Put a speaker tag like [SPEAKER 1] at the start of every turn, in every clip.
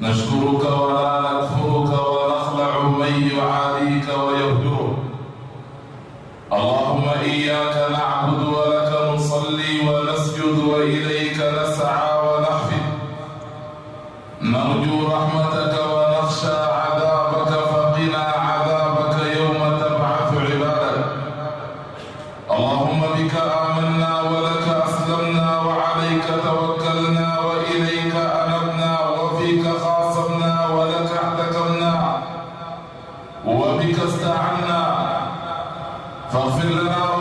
[SPEAKER 1] نشكرك ولا نكفرك ونخلع من يعاديك ويهجرك. اللهم إياك نعبد ولك نصلي ونسجد وإليك نسعى ونخفي نرجو رحمتك استعنا فاغفر لنا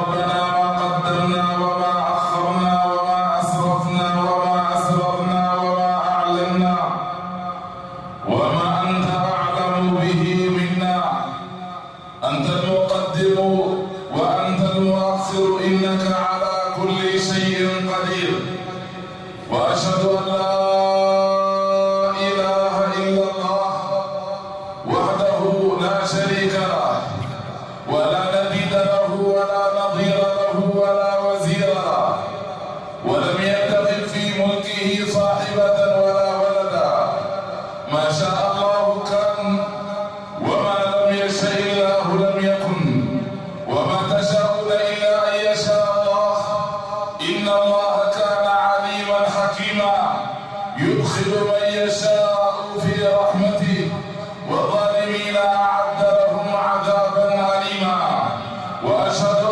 [SPEAKER 1] Worship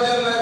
[SPEAKER 1] Father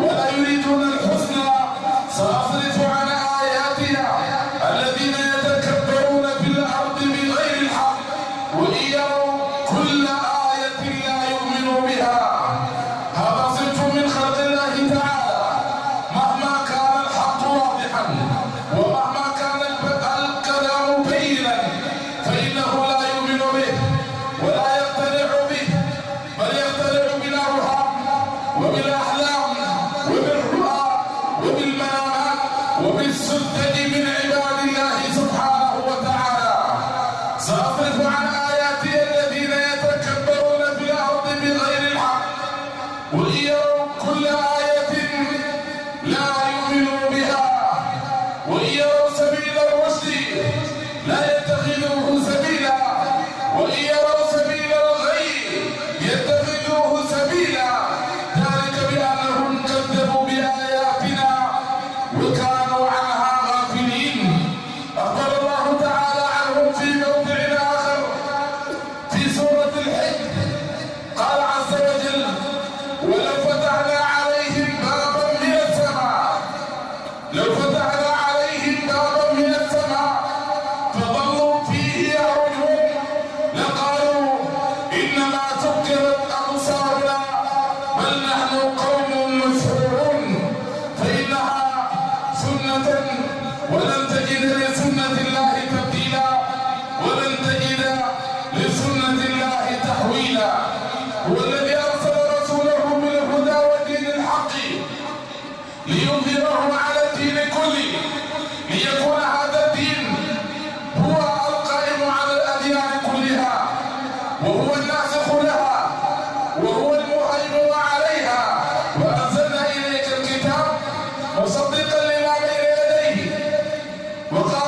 [SPEAKER 1] وإن كل شيء يفعله 若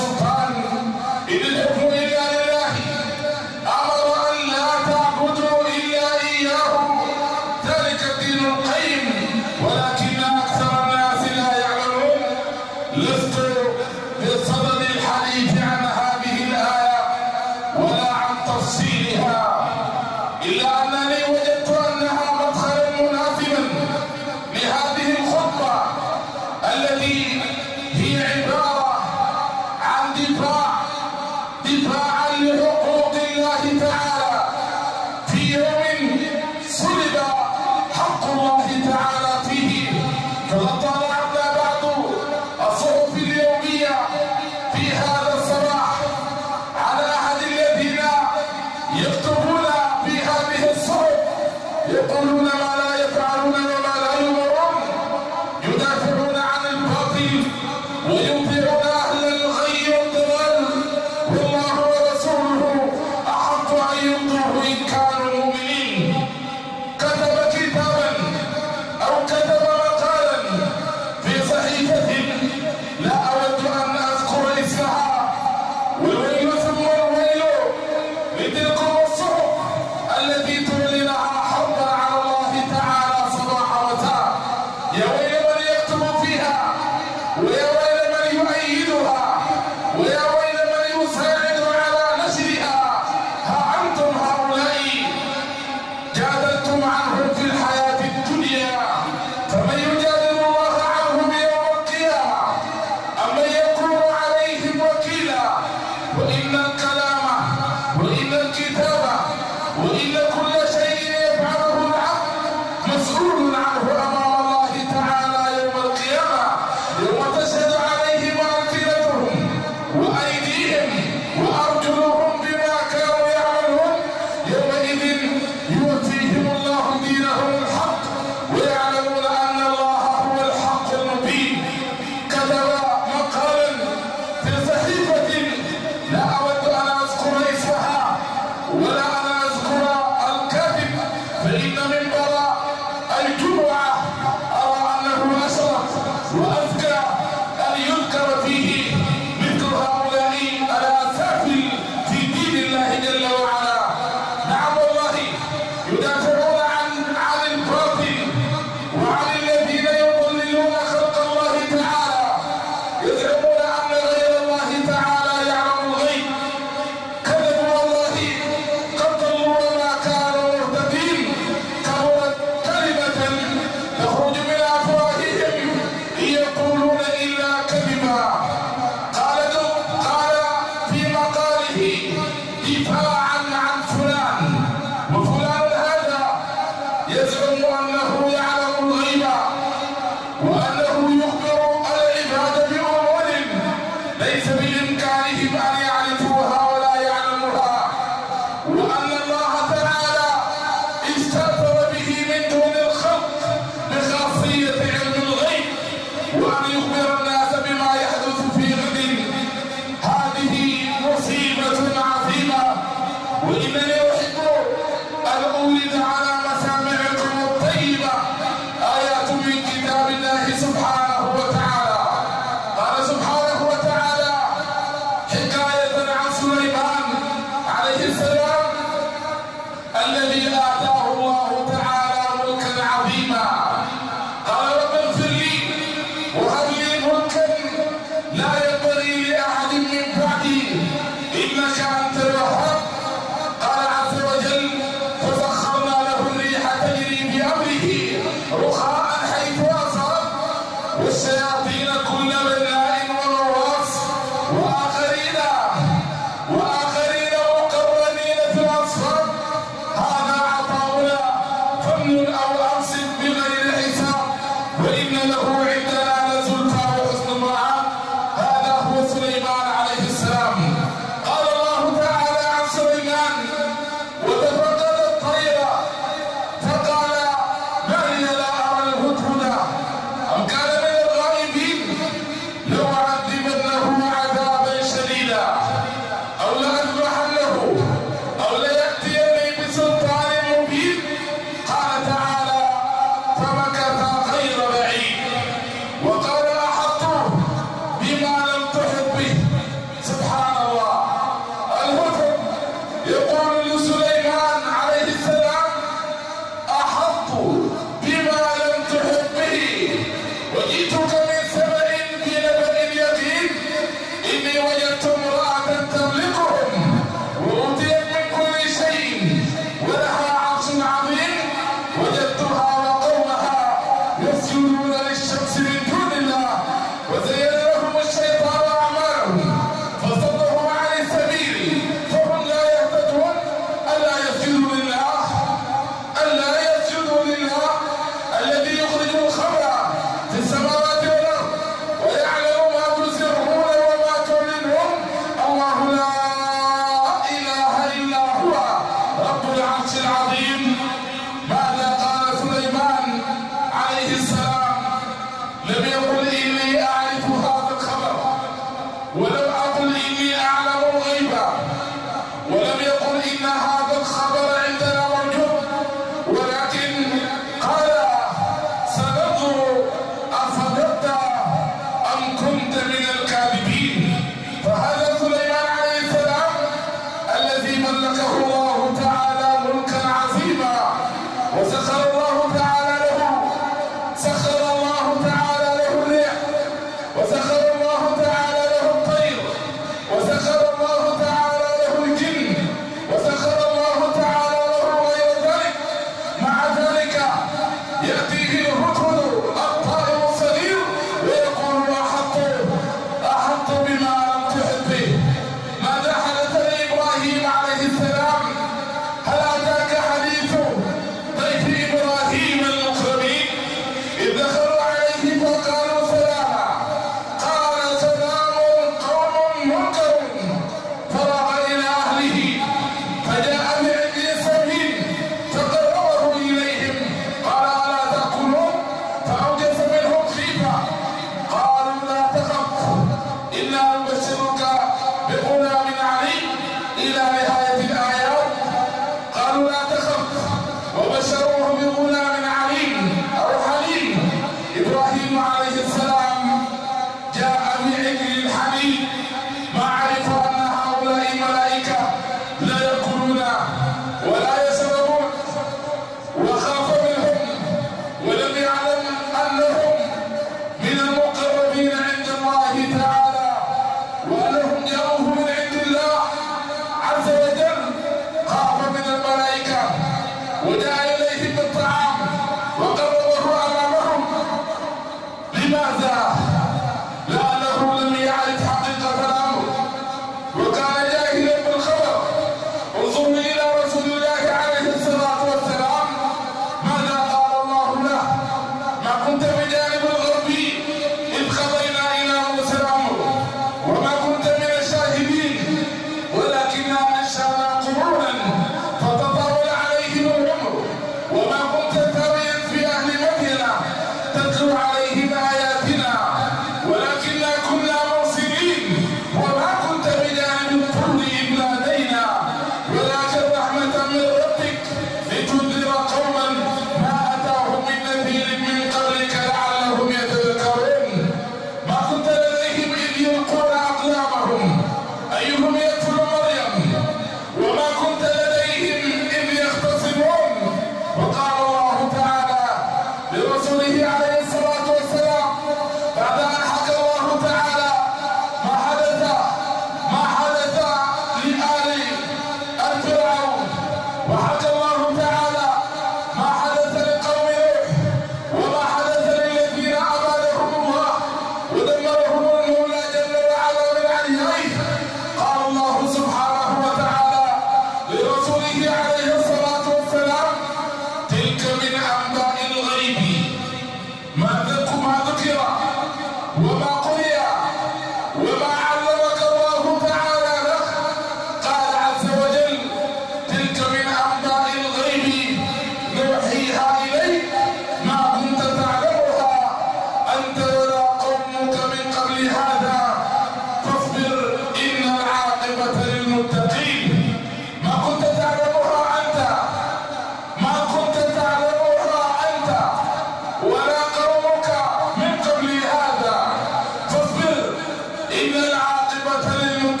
[SPEAKER 1] Evangelho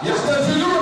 [SPEAKER 1] E esta é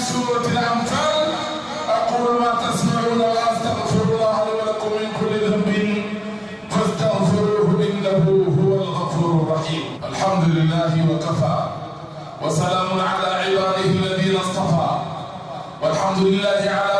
[SPEAKER 1] سورة الأمثال أقول ما تسمعون وأستغفر الله لي ولكم من كل ذنب فاستغفروه إنه هو الغفور الرحيم. الحمد لله وكفى وسلام على عباده الذين اصطفى. والحمد لله على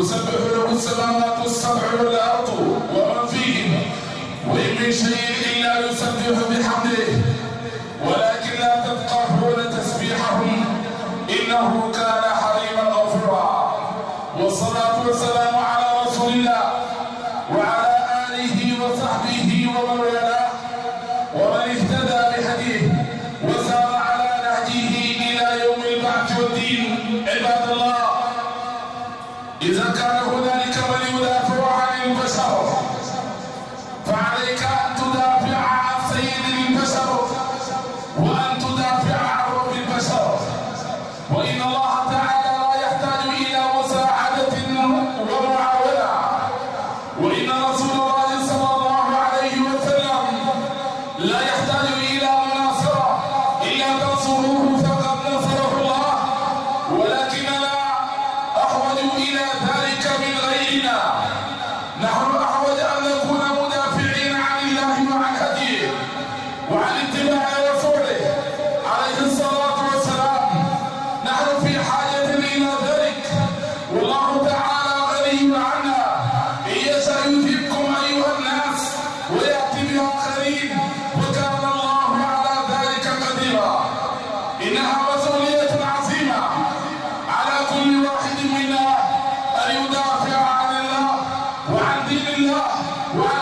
[SPEAKER 1] تسبح له السماوات السبع والارض ومن فيهن وان من شيء الا يسبح بحمده ولكن لا تفقهون تسبيحهم انه كان حليما غفورا والصلاه والسلام على رسول الله وعلى اله وصحبه ومن والاه ومن اهتدى بهديه وسار على نهجه إلى يوم البعث والدين عباد الله إذا كان هنالك من الدنيا وعلى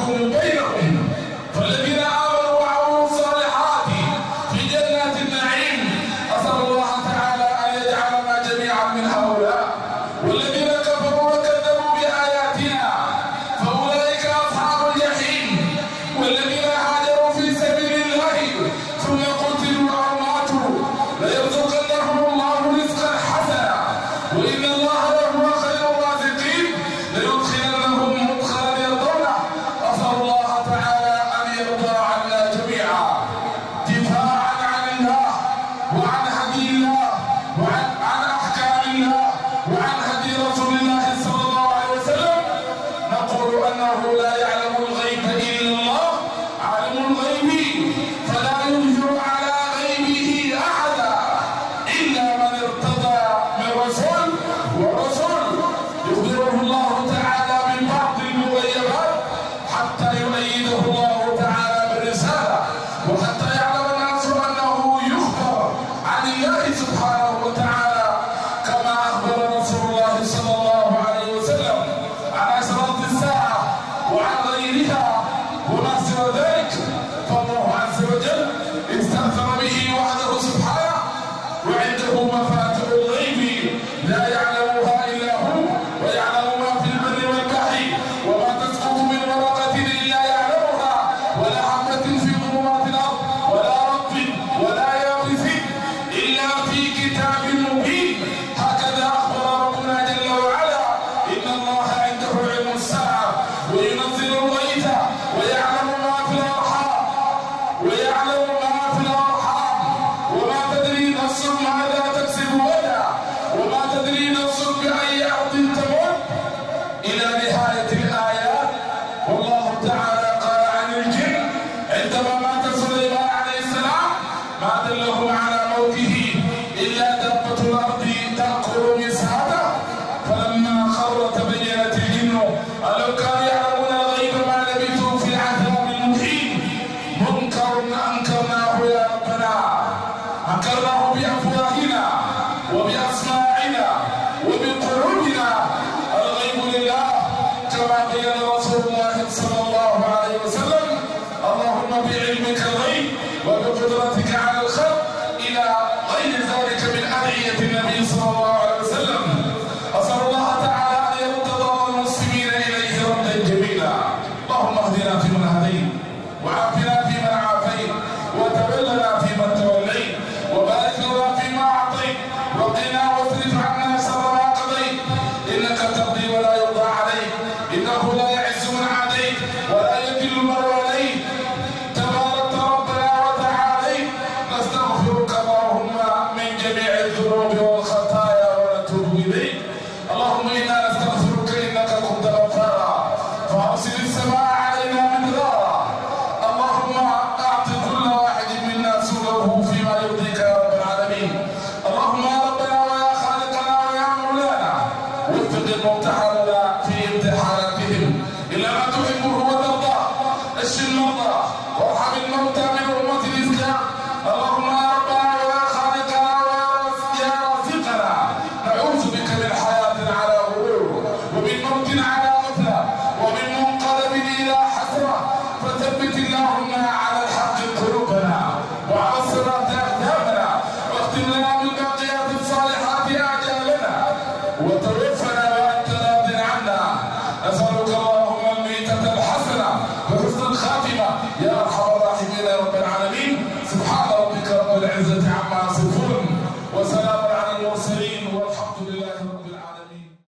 [SPEAKER 1] como un reino. ما دلهم على موته إلا Chicago.